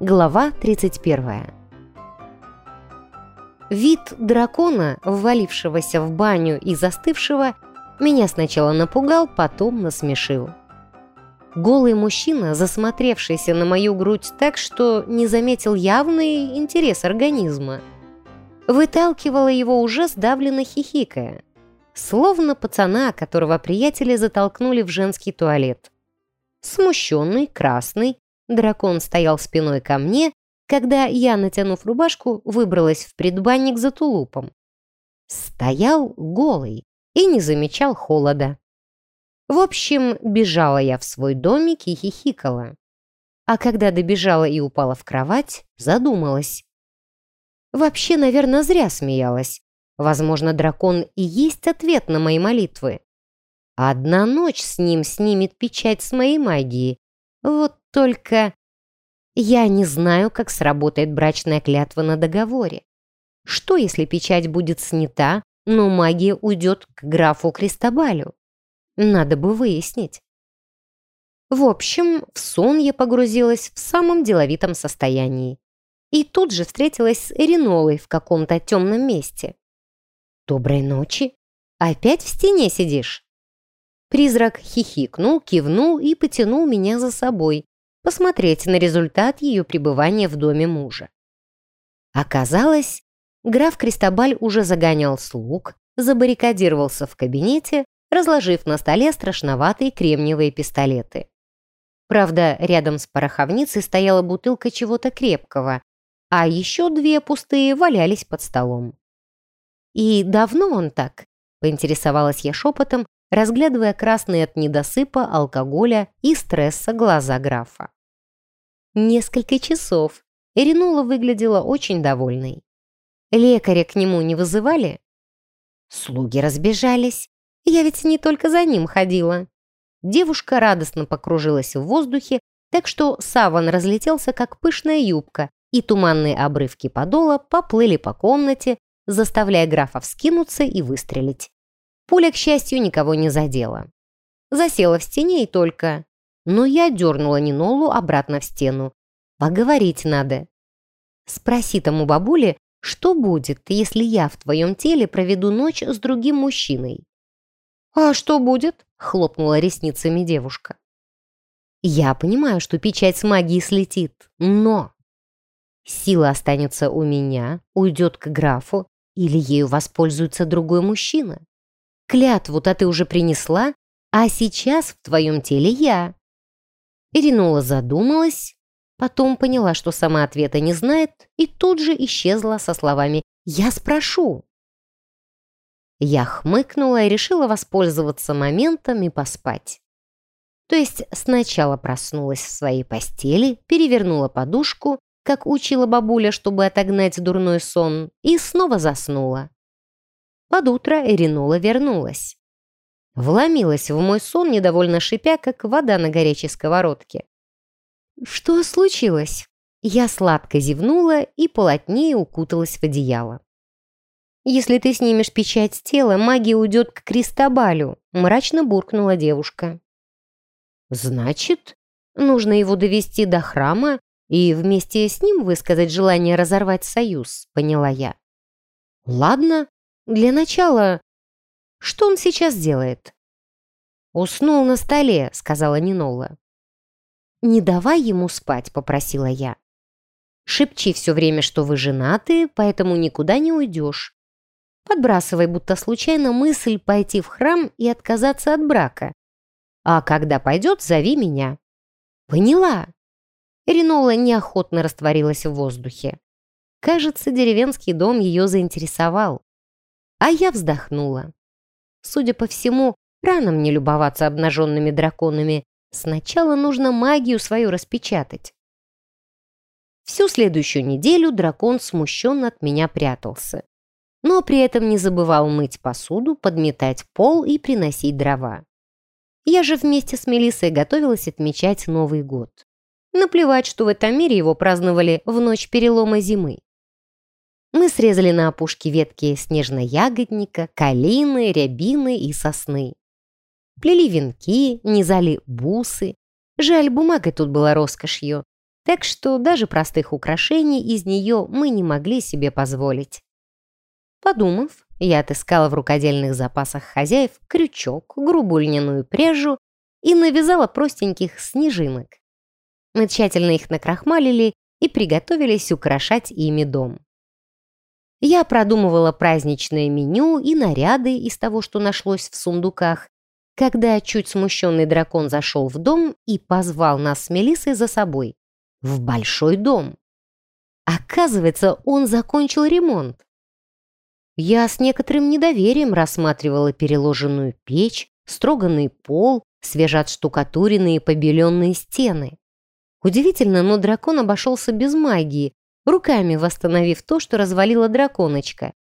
Глава 31. Вид дракона, ввалившегося в баню и застывшего, меня сначала напугал, потом насмешил. Голый мужчина, засмотревшийся на мою грудь так, что не заметил явный интерес организма, выталкивала его уже сдавленно хихикая, словно пацана, которого приятели затолкнули в женский туалет. Смущенный, красный, Дракон стоял спиной ко мне, когда я, натянув рубашку, выбралась в предбанник за тулупом. Стоял голый и не замечал холода. В общем, бежала я в свой домик и хихикала. А когда добежала и упала в кровать, задумалась. Вообще, наверное, зря смеялась. Возможно, дракон и есть ответ на мои молитвы. Одна ночь с ним снимет печать с моей магии. Вот только я не знаю, как сработает брачная клятва на договоре. Что, если печать будет снята, но магия уйдет к графу Кристобалю? Надо бы выяснить. В общем, в сон я погрузилась в самом деловитом состоянии. И тут же встретилась с Эринолой в каком-то темном месте. «Доброй ночи! Опять в стене сидишь?» Призрак хихикнул, кивнул и потянул меня за собой, посмотреть на результат ее пребывания в доме мужа. Оказалось, граф Кристобаль уже загонял слуг, забаррикадировался в кабинете, разложив на столе страшноватые кремниевые пистолеты. Правда, рядом с пороховницей стояла бутылка чего-то крепкого, а еще две пустые валялись под столом. «И давно он так?» — поинтересовалась я шепотом, разглядывая красные от недосыпа, алкоголя и стресса глаза графа. Несколько часов. Эринула выглядела очень довольной. Лекаря к нему не вызывали? Слуги разбежались. Я ведь не только за ним ходила. Девушка радостно покружилась в воздухе, так что саван разлетелся, как пышная юбка, и туманные обрывки подола поплыли по комнате, заставляя графа вскинуться и выстрелить. Пуля, к счастью, никого не задела. Засела в стене и только. Но я дернула Нинолу обратно в стену. Поговорить надо. Спроси тому бабуле, что будет, если я в твоем теле проведу ночь с другим мужчиной. «А что будет?» — хлопнула ресницами девушка. «Я понимаю, что печать с магией слетит, но...» Сила останется у меня, уйдет к графу, или ею воспользуется другой мужчина. Клятву-то ты уже принесла, а сейчас в твоем теле я». Иринула задумалась, потом поняла, что сама ответа не знает, и тут же исчезла со словами «Я спрошу». Я хмыкнула и решила воспользоваться моментом и поспать. То есть сначала проснулась в своей постели, перевернула подушку, как учила бабуля, чтобы отогнать дурной сон, и снова заснула. Под утро Эринола вернулась. Вломилась в мой сон, недовольно шипя, как вода на горячей сковородке. «Что случилось?» Я сладко зевнула и полотнее укуталась в одеяло. «Если ты снимешь печать с тела, магия уйдет к Кристобалю», мрачно буркнула девушка. «Значит, нужно его довести до храма и вместе с ним высказать желание разорвать союз», поняла я. «Ладно, для начала, что он сейчас делает? «Уснул на столе», — сказала Нинола. «Не давай ему спать», — попросила я. «Шепчи все время, что вы женаты, поэтому никуда не уйдешь. Подбрасывай, будто случайно мысль пойти в храм и отказаться от брака. А когда пойдет, зови меня». «Поняла». Ренола неохотно растворилась в воздухе. Кажется, деревенский дом ее заинтересовал. А я вздохнула. Судя по всему, рано мне любоваться обнаженными драконами. Сначала нужно магию свою распечатать. Всю следующую неделю дракон смущенно от меня прятался. Но при этом не забывал мыть посуду, подметать пол и приносить дрова. Я же вместе с Мелиссой готовилась отмечать Новый год. Наплевать, что в этом мире его праздновали в ночь перелома зимы. Мы срезали на опушке ветки снежно-ягодника, калины, рябины и сосны. Плели венки, низали бусы. Жаль, бумага тут была роскошью. так что даже простых украшений из нее мы не могли себе позволить. Подумав, я отыскала в рукодельных запасах хозяев крючок, грубую льняную пряжу и навязала простеньких снежинок. Мы тщательно их накрахмалили и приготовились украшать ими дом. Я продумывала праздничное меню и наряды из того, что нашлось в сундуках, когда чуть смущенный дракон зашел в дом и позвал нас с Мелиссой за собой. В большой дом. Оказывается, он закончил ремонт. Я с некоторым недоверием рассматривала переложенную печь, строганный пол, свежеотштукатуренные побеленные стены. Удивительно, но дракон обошелся без магии, руками восстановив то, что развалила драконочка.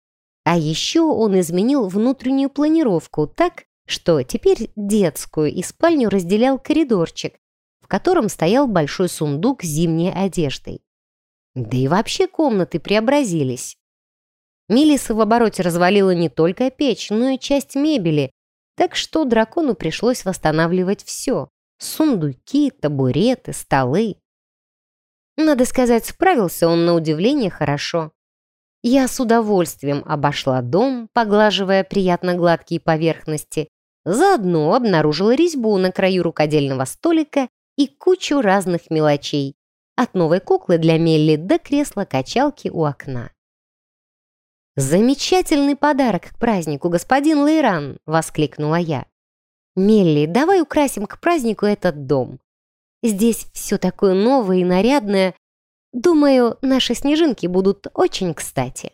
А еще он изменил внутреннюю планировку так, что теперь детскую и спальню разделял коридорчик, в котором стоял большой сундук с зимней одеждой. Да и вообще комнаты преобразились. Милиса в обороте развалила не только печь, но и часть мебели, так что дракону пришлось восстанавливать все – сундуки, табуреты, столы. Надо сказать, справился он на удивление хорошо. Я с удовольствием обошла дом, поглаживая приятно гладкие поверхности, заодно обнаружила резьбу на краю рукодельного столика и кучу разных мелочей, от новой куклы для Мелли до кресла-качалки у окна. «Замечательный подарок к празднику, господин Лейран!» — воскликнула я. «Мелли, давай украсим к празднику этот дом. Здесь все такое новое и нарядное. Думаю, наши снежинки будут очень кстати.